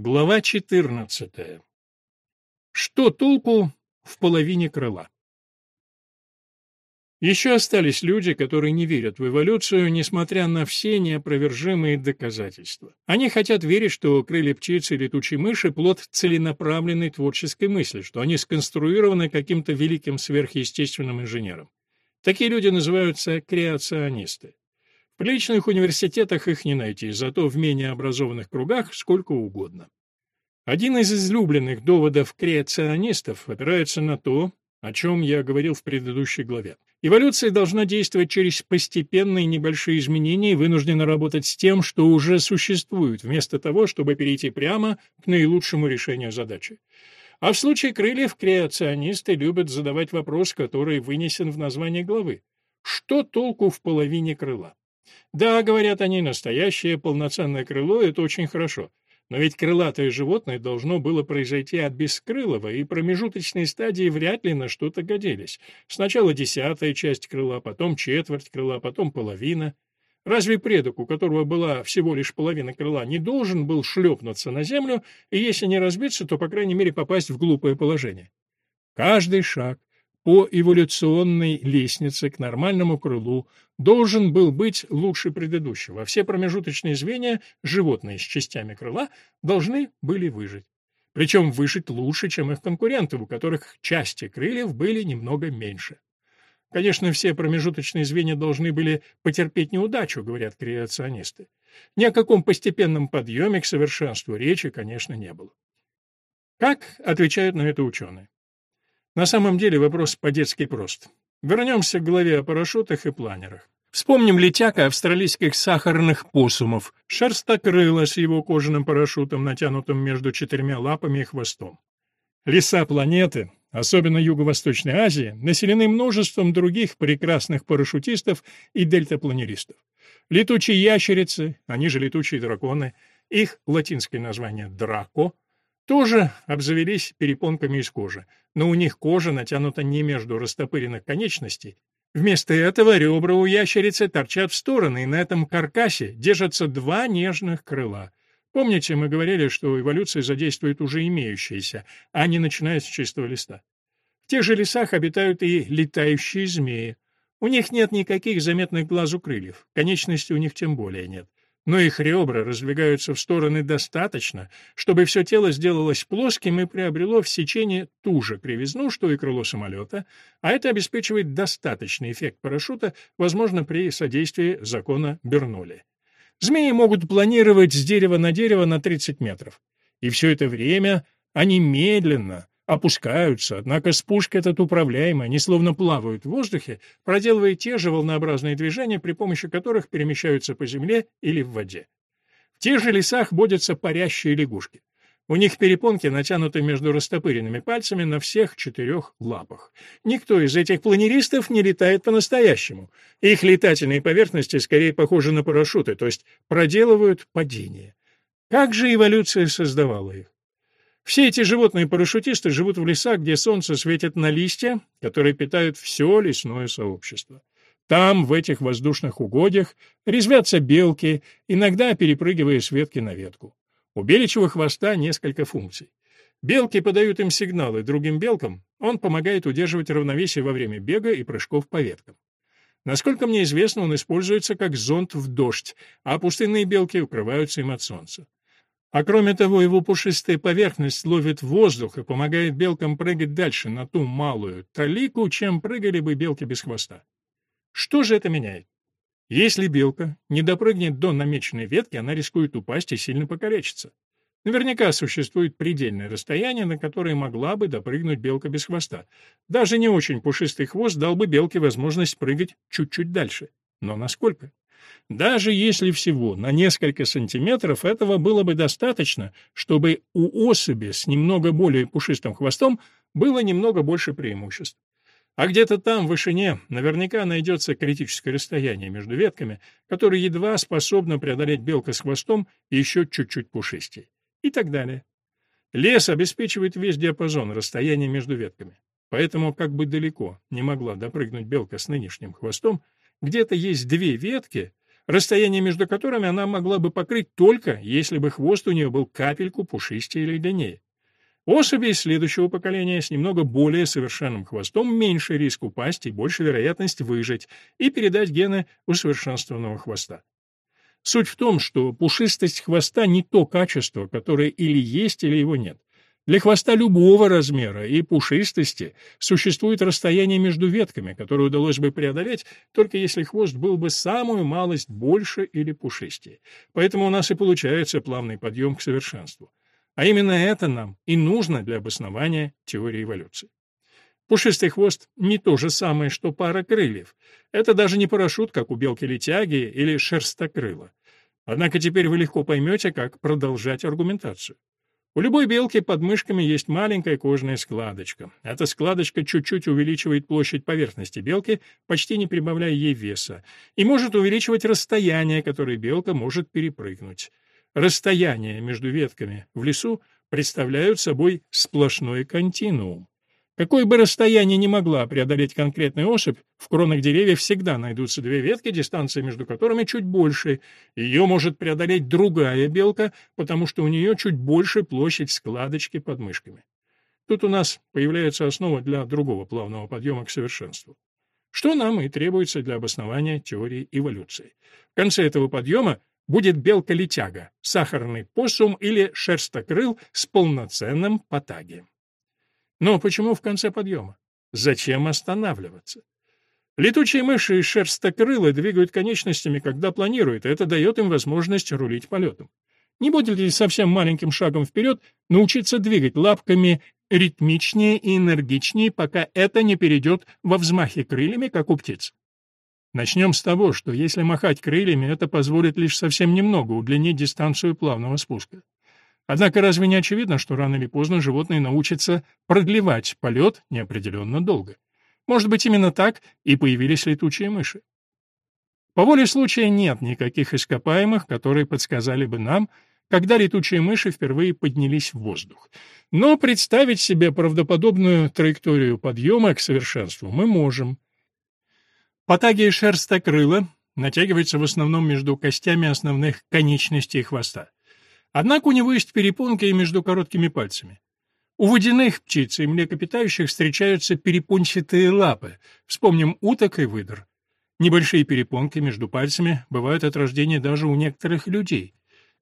Глава 14. Что толку в половине крыла? Еще остались люди, которые не верят в эволюцию, несмотря на все неопровержимые доказательства. Они хотят верить, что крылья птицы и летучей мыши — плод целенаправленной творческой мысли, что они сконструированы каким-то великим сверхъестественным инженером. Такие люди называются креационисты. В приличных университетах их не найти, зато в менее образованных кругах сколько угодно. Один из излюбленных доводов креационистов опирается на то, о чем я говорил в предыдущей главе. Эволюция должна действовать через постепенные небольшие изменения и вынуждена работать с тем, что уже существует, вместо того, чтобы перейти прямо к наилучшему решению задачи. А в случае крыльев креационисты любят задавать вопрос, который вынесен в название главы. Что толку в половине крыла? Да, говорят они, настоящее полноценное крыло — это очень хорошо. Но ведь крылатое животное должно было произойти от бескрылого, и промежуточные стадии вряд ли на что-то годились. Сначала десятая часть крыла, потом четверть крыла, потом половина. Разве предок, у которого была всего лишь половина крыла, не должен был шлепнуться на землю и, если не разбиться, то, по крайней мере, попасть в глупое положение? Каждый шаг, по эволюционной лестнице к нормальному крылу должен был быть лучше предыдущего. Все промежуточные звенья, животные с частями крыла, должны были выжить. Причем выжить лучше, чем их конкуренты, у которых части крыльев были немного меньше. Конечно, все промежуточные звенья должны были потерпеть неудачу, говорят креационисты. Ни о каком постепенном подъеме к совершенству речи, конечно, не было. Как отвечают на это ученые? На самом деле вопрос по-детски прост. Вернемся к главе о парашютах и планерах. Вспомним летяка австралийских сахарных посумов, шерстокрыла с его кожаным парашютом, натянутым между четырьмя лапами и хвостом. Леса планеты, особенно Юго-Восточной Азии, населены множеством других прекрасных парашютистов и дельтапланеристов. Летучие ящерицы, они же летучие драконы, их латинское название «драко», тоже обзавелись перепонками из кожи, но у них кожа натянута не между растопыренных конечностей. Вместо этого ребра у ящерицы торчат в стороны, и на этом каркасе держатся два нежных крыла. Помните, мы говорили, что эволюция задействует уже имеющиеся, а не начиная с чистого листа. В тех же лесах обитают и летающие змеи. У них нет никаких заметных глазу крыльев, конечностей у них тем более нет но их ребра раздвигаются в стороны достаточно, чтобы все тело сделалось плоским и приобрело в сечении ту же кривизну, что и крыло самолета, а это обеспечивает достаточный эффект парашюта, возможно, при содействии закона Бернулли. Змеи могут планировать с дерева на дерево на 30 метров. И все это время они медленно, опускаются, однако спуск этот управляемый, они словно плавают в воздухе, проделывая те же волнообразные движения, при помощи которых перемещаются по земле или в воде. В тех же лесах водятся парящие лягушки. У них перепонки натянуты между растопыренными пальцами на всех четырех лапах. Никто из этих планеристов не летает по-настоящему. Их летательные поверхности скорее похожи на парашюты, то есть проделывают падение. Как же эволюция создавала их? Все эти животные-парашютисты живут в лесах, где солнце светит на листья, которые питают все лесное сообщество. Там, в этих воздушных угодьях, резвятся белки, иногда перепрыгивая с ветки на ветку. У беличьего хвоста несколько функций. Белки подают им сигналы другим белкам, он помогает удерживать равновесие во время бега и прыжков по веткам. Насколько мне известно, он используется как зонт в дождь, а пустынные белки укрываются им от солнца. А кроме того, его пушистая поверхность ловит воздух и помогает белкам прыгать дальше на ту малую талику, чем прыгали бы белки без хвоста. Что же это меняет? Если белка не допрыгнет до намеченной ветки, она рискует упасть и сильно покалечиться. Наверняка существует предельное расстояние, на которое могла бы допрыгнуть белка без хвоста. Даже не очень пушистый хвост дал бы белке возможность прыгать чуть-чуть дальше. Но насколько? Даже если всего на несколько сантиметров этого было бы достаточно, чтобы у особи с немного более пушистым хвостом было немного больше преимуществ. А где-то там, в вышине, наверняка найдется критическое расстояние между ветками, которое едва способна преодолеть белка с хвостом еще чуть-чуть пушистее. И так далее. Лес обеспечивает весь диапазон расстояния между ветками. Поэтому, как бы далеко не могла допрыгнуть белка с нынешним хвостом, где-то есть две ветки, расстояние между которыми она могла бы покрыть только, если бы хвост у нее был капельку пушистее или длиннее. Особей следующего поколения с немного более совершенным хвостом меньше риск упасть и больше вероятность выжить и передать гены усовершенствованного хвоста. Суть в том, что пушистость хвоста не то качество, которое или есть, или его нет. Для хвоста любого размера и пушистости существует расстояние между ветками, которое удалось бы преодолеть, только если хвост был бы самую малость больше или пушистее. Поэтому у нас и получается плавный подъем к совершенству. А именно это нам и нужно для обоснования теории эволюции. Пушистый хвост не то же самое, что пара крыльев. Это даже не парашют, как у белки-летяги или шерстокрыла. Однако теперь вы легко поймете, как продолжать аргументацию. У любой белки под мышками есть маленькая кожная складочка. Эта складочка чуть-чуть увеличивает площадь поверхности белки, почти не прибавляя ей веса, и может увеличивать расстояние, которое белка может перепрыгнуть. Расстояния между ветками в лесу представляют собой сплошной континуум. Какое бы расстояние ни могла преодолеть конкретная особь, в кронах деревьев всегда найдутся две ветки, дистанция между которыми чуть больше. Ее может преодолеть другая белка, потому что у нее чуть больше площадь складочки под мышками. Тут у нас появляется основа для другого плавного подъема к совершенству. Что нам и требуется для обоснования теории эволюции. В конце этого подъема будет белка-летяга, сахарный посум или шерстокрыл с полноценным потагием. Но почему в конце подъема? Зачем останавливаться? Летучие мыши и шерстокрылы двигают конечностями, когда планируют, и это дает им возможность рулить полетом. Не будет ли совсем маленьким шагом вперед научиться двигать лапками ритмичнее и энергичнее, пока это не перейдет во взмахе крыльями, как у птиц? Начнем с того, что если махать крыльями, это позволит лишь совсем немного удлинить дистанцию плавного спуска. Однако разве не очевидно, что рано или поздно животные научатся продлевать полет неопределенно долго? Может быть, именно так и появились летучие мыши. По воле случая нет никаких ископаемых, которые подсказали бы нам, когда летучие мыши впервые поднялись в воздух. Но представить себе правдоподобную траекторию подъема к совершенству мы можем. Патагия шерстокрыла натягивается в основном между костями основных конечностей хвоста. Однако у него есть перепонки между короткими пальцами. У водяных птиц и млекопитающих встречаются перепончатые лапы, вспомним уток и выдр. Небольшие перепонки между пальцами бывают от рождения даже у некоторых людей.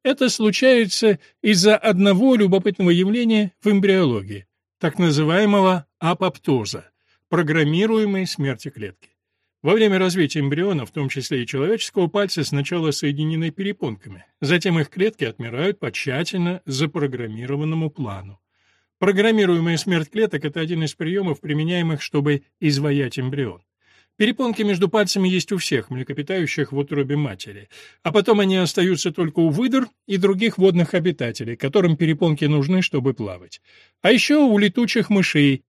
Это случается из-за одного любопытного явления в эмбриологии, так называемого апоптоза, программируемой смерти клетки. Во время развития эмбриона, в том числе и человеческого, пальцы сначала соединены перепонками, затем их клетки отмирают по тщательно запрограммированному плану. Программируемая смерть клеток – это один из приемов, применяемых, чтобы изваять эмбрион. Перепонки между пальцами есть у всех млекопитающих в утробе матери, а потом они остаются только у выдр и других водных обитателей, которым перепонки нужны, чтобы плавать. А еще у летучих мышей,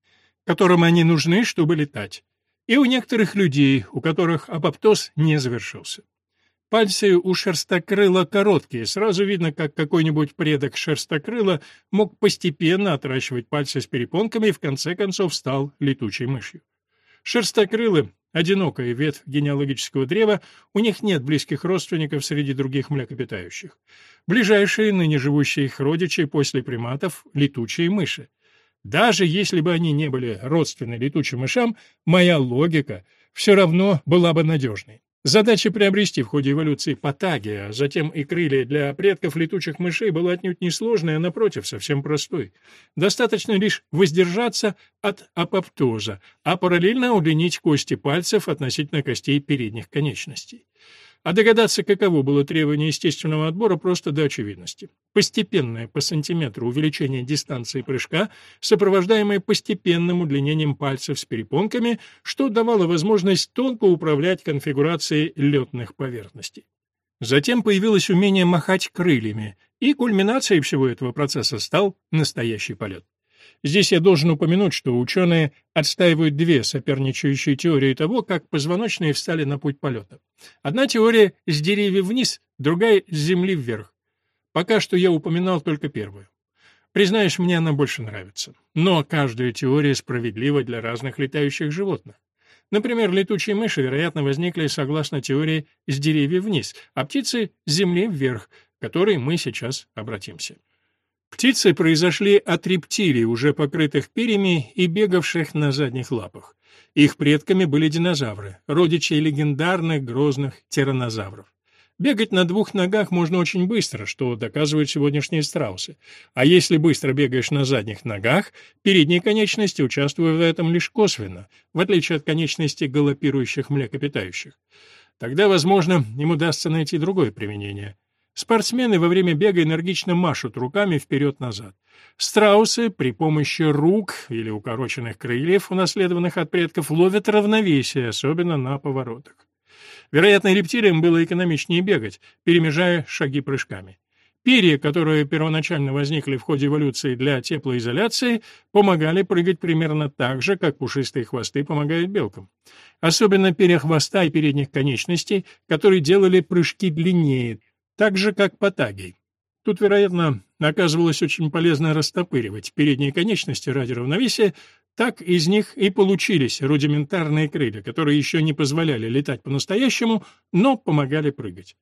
которым они нужны, чтобы летать и у некоторых людей, у которых апоптоз не завершился. Пальцы у шерстокрыла короткие, сразу видно, как какой-нибудь предок шерстокрыла мог постепенно отращивать пальцы с перепонками и в конце концов стал летучей мышью. Шерстокрылы — одинокая ветвь генеалогического древа, у них нет близких родственников среди других млекопитающих. Ближайшие ныне живущие их родичи после приматов — летучие мыши. Даже если бы они не были родственны летучим мышам, моя логика все равно была бы надежной. Задача приобрести в ходе эволюции патагия, а затем и крылья для предков летучих мышей была отнюдь не сложной, а напротив, совсем простой. Достаточно лишь воздержаться от апоптоза, а параллельно удлинить кости пальцев относительно костей передних конечностей. А догадаться, каково было требование естественного отбора, просто до очевидности. Постепенное по сантиметру увеличение дистанции прыжка, сопровождаемое постепенным удлинением пальцев с перепонками, что давало возможность тонко управлять конфигурацией летных поверхностей. Затем появилось умение махать крыльями, и кульминацией всего этого процесса стал настоящий полет. Здесь я должен упомянуть, что ученые отстаивают две соперничающие теории того, как позвоночные встали на путь полета. Одна теория с деревьев вниз, другая с земли вверх. Пока что я упоминал только первую. Признаюсь, мне она больше нравится. Но каждая теория справедлива для разных летающих животных. Например, летучие мыши, вероятно, возникли согласно теории с деревьев вниз, а птицы — с земли вверх, к которой мы сейчас обратимся. Птицы произошли от рептилий, уже покрытых перьями и бегавших на задних лапах. Их предками были динозавры, родичи легендарных грозных тираннозавров. Бегать на двух ногах можно очень быстро, что доказывают сегодняшние страусы. А если быстро бегаешь на задних ногах, передние конечности участвуют в этом лишь косвенно, в отличие от конечностей галопирующих млекопитающих. Тогда, возможно, им удастся найти другое применение. Спортсмены во время бега энергично машут руками вперед-назад. Страусы при помощи рук или укороченных крыльев, унаследованных от предков, ловят равновесие, особенно на поворотах. Вероятно, рептилиям было экономичнее бегать, перемежая шаги прыжками. Перья, которые первоначально возникли в ходе эволюции для теплоизоляции, помогали прыгать примерно так же, как пушистые хвосты помогают белкам. Особенно перья хвоста и передних конечностей, которые делали прыжки длиннее, так же, как патагий. Тут, вероятно, оказывалось очень полезно растопыривать передние конечности ради равновесия, так из них и получились рудиментарные крылья, которые еще не позволяли летать по-настоящему, но помогали прыгать.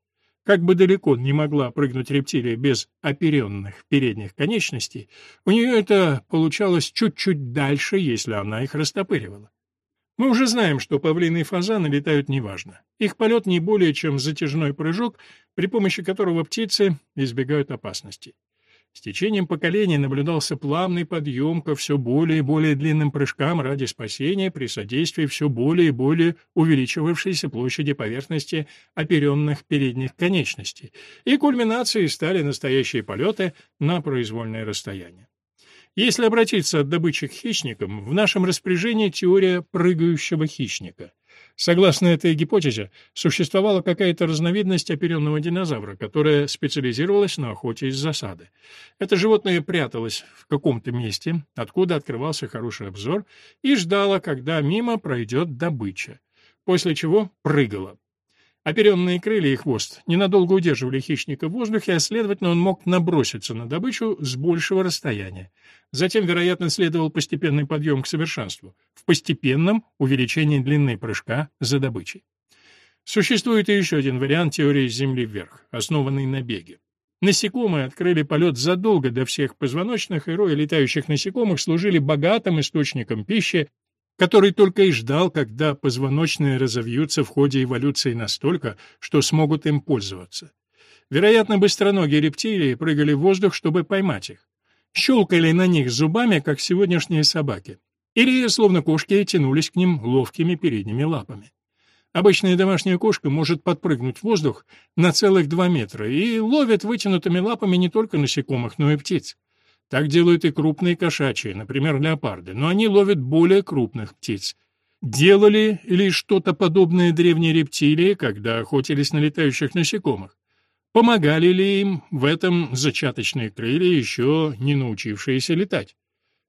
Как бы далеко не могла прыгнуть рептилия без оперенных передних конечностей, у нее это получалось чуть-чуть дальше, если она их растопыривала. Мы уже знаем, что павлины и фазаны летают неважно. Их полет не более чем затяжной прыжок, при помощи которого птицы избегают опасностей. С течением поколений наблюдался плавный подъем ко все более и более длинным прыжкам ради спасения при содействии все более и более увеличивавшейся площади поверхности оперенных передних конечностей, и кульминацией стали настоящие полеты на произвольное расстояние. Если обратиться от добычи к хищникам, в нашем распоряжении теория прыгающего хищника — Согласно этой гипотезе, существовала какая-то разновидность оперенного динозавра, которая специализировалась на охоте из засады. Это животное пряталось в каком-то месте, откуда открывался хороший обзор, и ждало, когда мимо пройдет добыча, после чего прыгало. Оперенные крылья и хвост ненадолго удерживали хищника в воздухе, а, следовательно, он мог наброситься на добычу с большего расстояния. Затем, вероятно, следовал постепенный подъем к совершенству, в постепенном увеличении длины прыжка за добычей. Существует и еще один вариант теории Земли вверх, основанный на беге. Насекомые открыли полет задолго до всех позвоночных, и рои летающих насекомых служили богатым источником пищи который только и ждал, когда позвоночные разовьются в ходе эволюции настолько, что смогут им пользоваться. Вероятно, быстроногие рептилии прыгали в воздух, чтобы поймать их. Щелкали на них зубами, как сегодняшние собаки. Или, словно кошки, тянулись к ним ловкими передними лапами. Обычная домашняя кошка может подпрыгнуть в воздух на целых два метра и ловит вытянутыми лапами не только насекомых, но и птиц. Так делают и крупные кошачьи, например, леопарды, но они ловят более крупных птиц. Делали ли что-то подобное древние рептилии, когда охотились на летающих насекомых? Помогали ли им в этом зачаточные крылья, еще не научившиеся летать?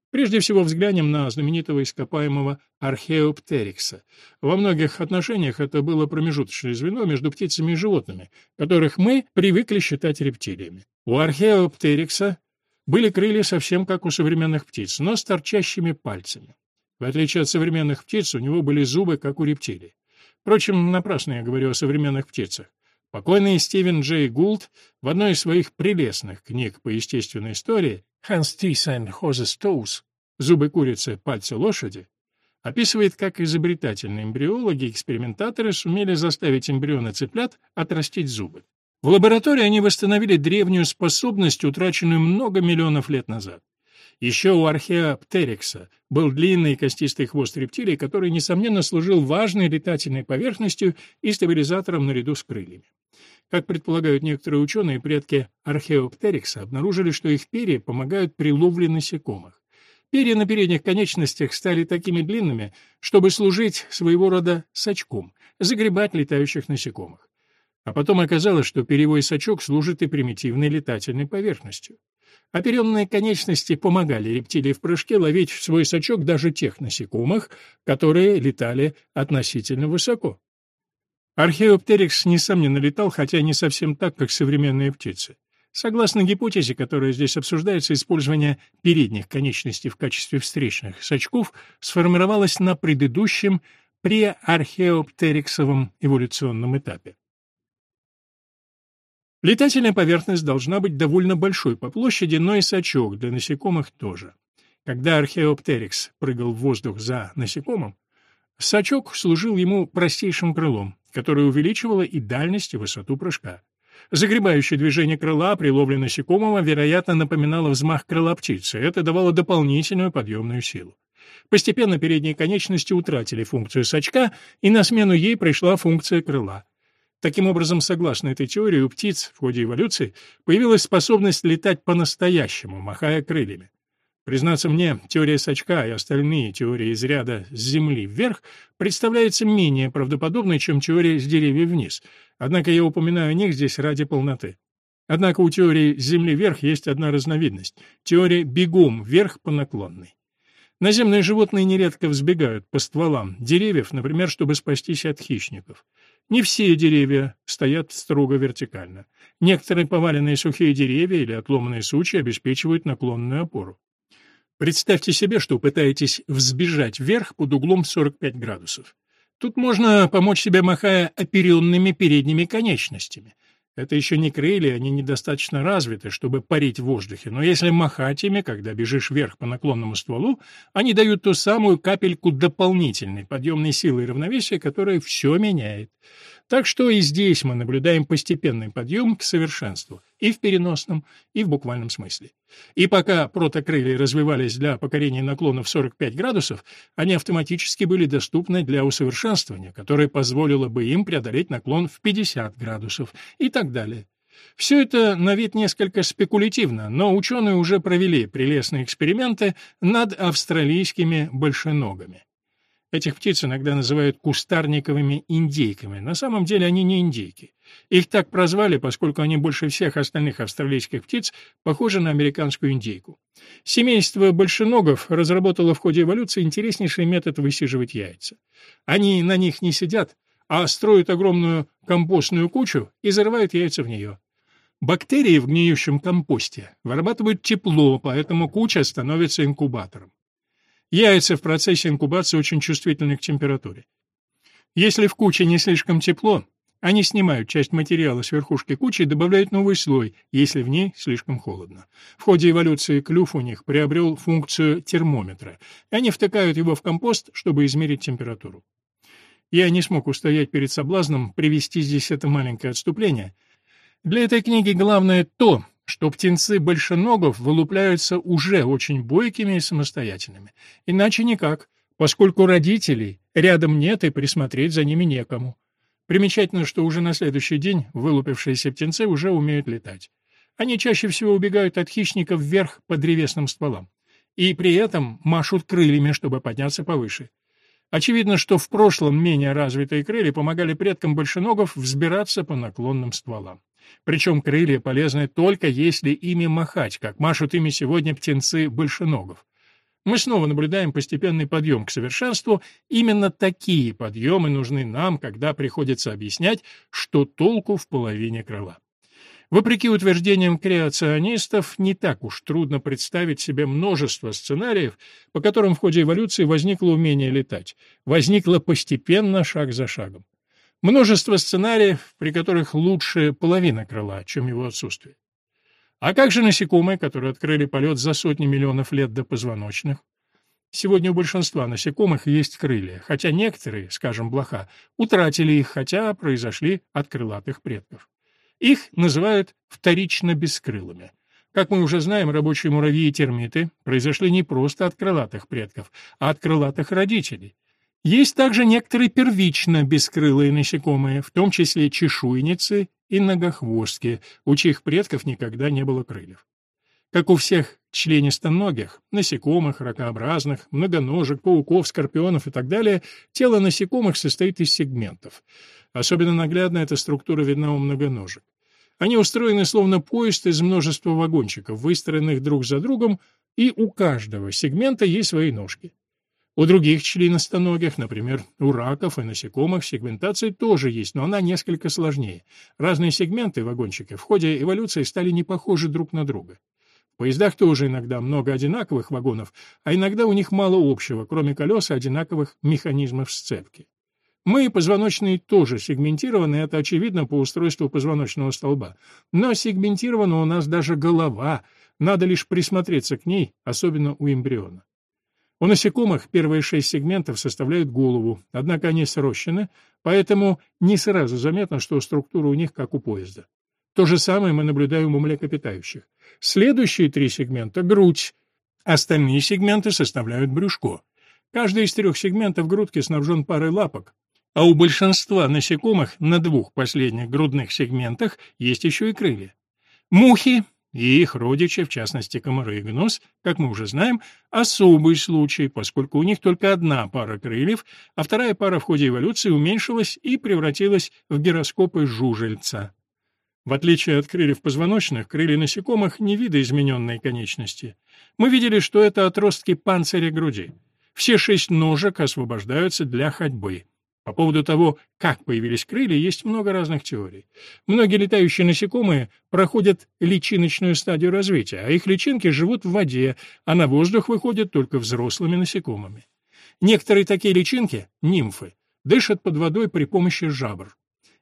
Прежде всего взглянем на знаменитого ископаемого археоптерикса. Во многих отношениях это было промежуточное звено между птицами и животными, которых мы привыкли считать рептилиями. У археоптерикса были крылья совсем как у современных птиц, но с торчащими пальцами. В отличие от современных птиц, у него были зубы, как у рептилий. Впрочем, напрасно я говорю о современных птицах. Покойный Стивен Джей Гулд в одной из своих прелестных книг по естественной истории «Hans Teeth and Horses Toes» «Зубы курицы, пальцы лошади» описывает, как изобретательные эмбриологи и экспериментаторы сумели заставить эмбрионы цыплят отрастить зубы. В лаборатории они восстановили древнюю способность, утраченную много миллионов лет назад. Еще у археоптерикса был длинный костистый хвост рептилии, который, несомненно, служил важной летательной поверхностью и стабилизатором наряду с крыльями. Как предполагают некоторые ученые, предки археоптерикса обнаружили, что их перья помогают при ловле насекомых. Перья на передних конечностях стали такими длинными, чтобы служить своего рода сачком, загребать летающих насекомых. А потом оказалось, что перевой сачок служит и примитивной летательной поверхностью. Оперенные конечности помогали рептилии в прыжке ловить в свой сачок даже тех насекомых, которые летали относительно высоко. Археоптерикс, несомненно, летал, хотя не совсем так, как современные птицы. Согласно гипотезе, которая здесь обсуждается, использование передних конечностей в качестве встречных сачков сформировалось на предыдущем преархеоптериксовом эволюционном этапе. Летательная поверхность должна быть довольно большой по площади, но и сачок для насекомых тоже. Когда археоптерикс прыгал в воздух за насекомым, сачок служил ему простейшим крылом, которое увеличивало и дальность, и высоту прыжка. Загребающее движение крыла при ловле насекомого, вероятно, напоминало взмах крыла птицы. Это давало дополнительную подъемную силу. Постепенно передние конечности утратили функцию сачка, и на смену ей пришла функция крыла. Таким образом, согласно этой теории, у птиц в ходе эволюции появилась способность летать по-настоящему, махая крыльями. Признаться мне, теория Сачка и остальные теории из ряда «с земли вверх» представляются менее правдоподобной, чем теория «с деревьев вниз», однако я упоминаю о них здесь ради полноты. Однако у теории «с земли вверх» есть одна разновидность — теория «бегом вверх по наклонной». Наземные животные нередко взбегают по стволам деревьев, например, чтобы спастись от хищников. Не все деревья стоят строго вертикально. Некоторые поваленные сухие деревья или отломанные сучья обеспечивают наклонную опору. Представьте себе, что пытаетесь взбежать вверх под углом 45 градусов. Тут можно помочь себе, махая оперенными передними конечностями. Это еще не крылья, они недостаточно развиты, чтобы парить в воздухе, но если махать ими, когда бежишь вверх по наклонному стволу, они дают ту самую капельку дополнительной подъемной силы и равновесия, которая все меняет. Так что и здесь мы наблюдаем постепенный подъем к совершенству, и в переносном, и в буквальном смысле. И пока протокрылья развивались для покорения наклонов 45 градусов, они автоматически были доступны для усовершенствования, которое позволило бы им преодолеть наклон в 50 градусов и так далее. Все это на вид несколько спекулятивно, но ученые уже провели прелестные эксперименты над австралийскими большеногами. Этих птиц иногда называют кустарниковыми индейками. На самом деле они не индейки. Их так прозвали, поскольку они больше всех остальных австралийских птиц похожи на американскую индейку. Семейство большеногов разработало в ходе эволюции интереснейший метод высиживать яйца. Они на них не сидят, а строят огромную компостную кучу и зарывают яйца в нее. Бактерии в гниющем компосте вырабатывают тепло, поэтому куча становится инкубатором. Яйца в процессе инкубации очень чувствительны к температуре. Если в куче не слишком тепло, они снимают часть материала с верхушки кучи и добавляют новый слой, если в ней слишком холодно. В ходе эволюции клюв у них приобрел функцию термометра, и они втыкают его в компост, чтобы измерить температуру. Я не смог устоять перед соблазном привести здесь это маленькое отступление. Для этой книги главное то, что птенцы большеногов вылупляются уже очень бойкими и самостоятельными. Иначе никак, поскольку родителей рядом нет и присмотреть за ними некому. Примечательно, что уже на следующий день вылупившиеся птенцы уже умеют летать. Они чаще всего убегают от хищников вверх по древесным стволам. И при этом машут крыльями, чтобы подняться повыше. Очевидно, что в прошлом менее развитые крылья помогали предкам большеногов взбираться по наклонным стволам. Причем крылья полезны только если ими махать, как машут ими сегодня птенцы большеногов. Мы снова наблюдаем постепенный подъем к совершенству. Именно такие подъемы нужны нам, когда приходится объяснять, что толку в половине крыла. Вопреки утверждениям креационистов, не так уж трудно представить себе множество сценариев, по которым в ходе эволюции возникло умение летать. Возникло постепенно, шаг за шагом. Множество сценариев, при которых лучше половина крыла, чем его отсутствие. А как же насекомые, которые открыли полет за сотни миллионов лет до позвоночных? Сегодня у большинства насекомых есть крылья, хотя некоторые, скажем, блоха, утратили их, хотя произошли от крылатых предков. Их называют вторично бескрылыми. Как мы уже знаем, рабочие муравьи и термиты произошли не просто от крылатых предков, а от крылатых родителей. Есть также некоторые первично бескрылые насекомые, в том числе чешуйницы и многохвостки, у чьих предков никогда не было крыльев. Как у всех членистоногих, насекомых, ракообразных, многоножек, пауков, скорпионов и так далее, тело насекомых состоит из сегментов. Особенно наглядно эта структура видна у многоножек. Они устроены словно поезд из множества вагончиков, выстроенных друг за другом, и у каждого сегмента есть свои ножки. У других членистоногих, например, у раков и насекомых, сегментация тоже есть, но она несколько сложнее. Разные сегменты вагончика в ходе эволюции стали не похожи друг на друга. В поездах тоже иногда много одинаковых вагонов, а иногда у них мало общего, кроме колес и одинаковых механизмов сцепки. Мы, позвоночные, тоже сегментированы, это очевидно по устройству позвоночного столба. Но сегментирована у нас даже голова, надо лишь присмотреться к ней, особенно у эмбриона. У насекомых первые шесть сегментов составляют голову, однако они срощены, поэтому не сразу заметно, что структура у них как у поезда. То же самое мы наблюдаем у млекопитающих. Следующие три сегмента — грудь. Остальные сегменты составляют брюшко. Каждый из трех сегментов грудки снабжен парой лапок, а у большинства насекомых на двух последних грудных сегментах есть еще и крылья. Мухи и их родичи, в частности комары и гнус, как мы уже знаем, особый случай, поскольку у них только одна пара крыльев, а вторая пара в ходе эволюции уменьшилась и превратилась в гироскопы жужельца. В отличие от крыльев позвоночных, крылья насекомых не видоизмененные конечности. Мы видели, что это отростки панциря груди. Все шесть ножек освобождаются для ходьбы. По поводу того, как появились крылья, есть много разных теорий. Многие летающие насекомые проходят личиночную стадию развития, а их личинки живут в воде, а на воздух выходят только взрослыми насекомыми. Некоторые такие личинки, нимфы, дышат под водой при помощи жабр.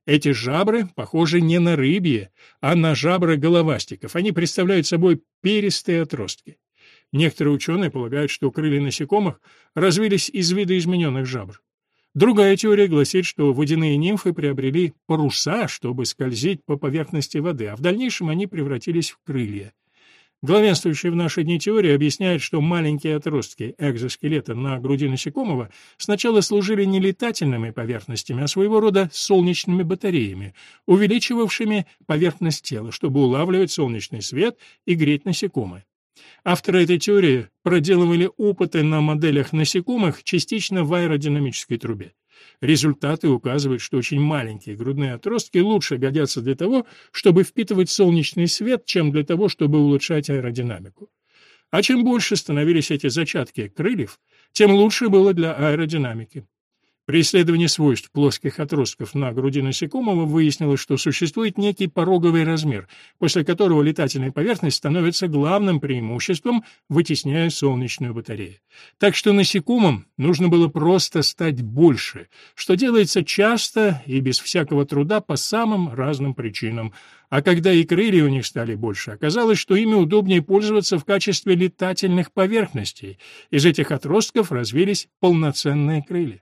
Эти жабры похожи не на рыбьи, а на жабры головастиков. Они представляют собой перистые отростки. Некоторые ученые полагают, что крылья насекомых развились из видоизмененных жабр. Другая теория гласит, что водяные нимфы приобрели паруса, чтобы скользить по поверхности воды, а в дальнейшем они превратились в крылья. Главенствующая в наши дни теория объясняет, что маленькие отростки экзоскелета на груди насекомого сначала служили не летательными поверхностями, а своего рода солнечными батареями, увеличивавшими поверхность тела, чтобы улавливать солнечный свет и греть насекомое. Авторы этой теории проделывали опыты на моделях насекомых частично в аэродинамической трубе. Результаты указывают, что очень маленькие грудные отростки лучше годятся для того, чтобы впитывать солнечный свет, чем для того, чтобы улучшать аэродинамику. А чем больше становились эти зачатки крыльев, тем лучше было для аэродинамики. При исследовании свойств плоских отростков на груди насекомого выяснилось, что существует некий пороговый размер, после которого летательная поверхность становится главным преимуществом, вытесняя солнечную батарею. Так что насекомым нужно было просто стать больше, что делается часто и без всякого труда по самым разным причинам. А когда и крылья у них стали больше, оказалось, что ими удобнее пользоваться в качестве летательных поверхностей. Из этих отростков развились полноценные крылья.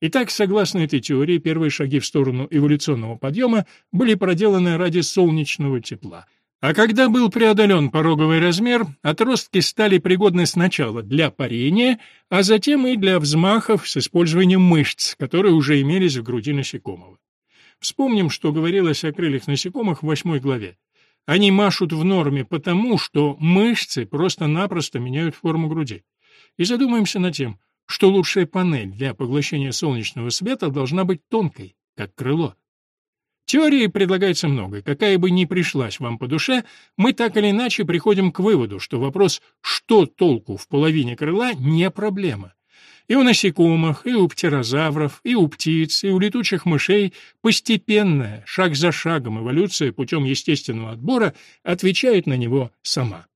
Итак, согласно этой теории, первые шаги в сторону эволюционного подъема были проделаны ради солнечного тепла. А когда был преодолен пороговый размер, отростки стали пригодны сначала для парения, а затем и для взмахов с использованием мышц, которые уже имелись в груди насекомого. Вспомним, что говорилось о крыльях насекомых в восьмой главе. Они машут в норме потому, что мышцы просто-напросто меняют форму груди. И задумаемся над тем, что лучшая панель для поглощения солнечного света должна быть тонкой, как крыло. Теории предлагается много, какая бы ни пришлась вам по душе, мы так или иначе приходим к выводу, что вопрос «что толку в половине крыла» не проблема. И у насекомых, и у птерозавров, и у птиц, и у летучих мышей постепенная, шаг за шагом эволюция путем естественного отбора отвечает на него сама.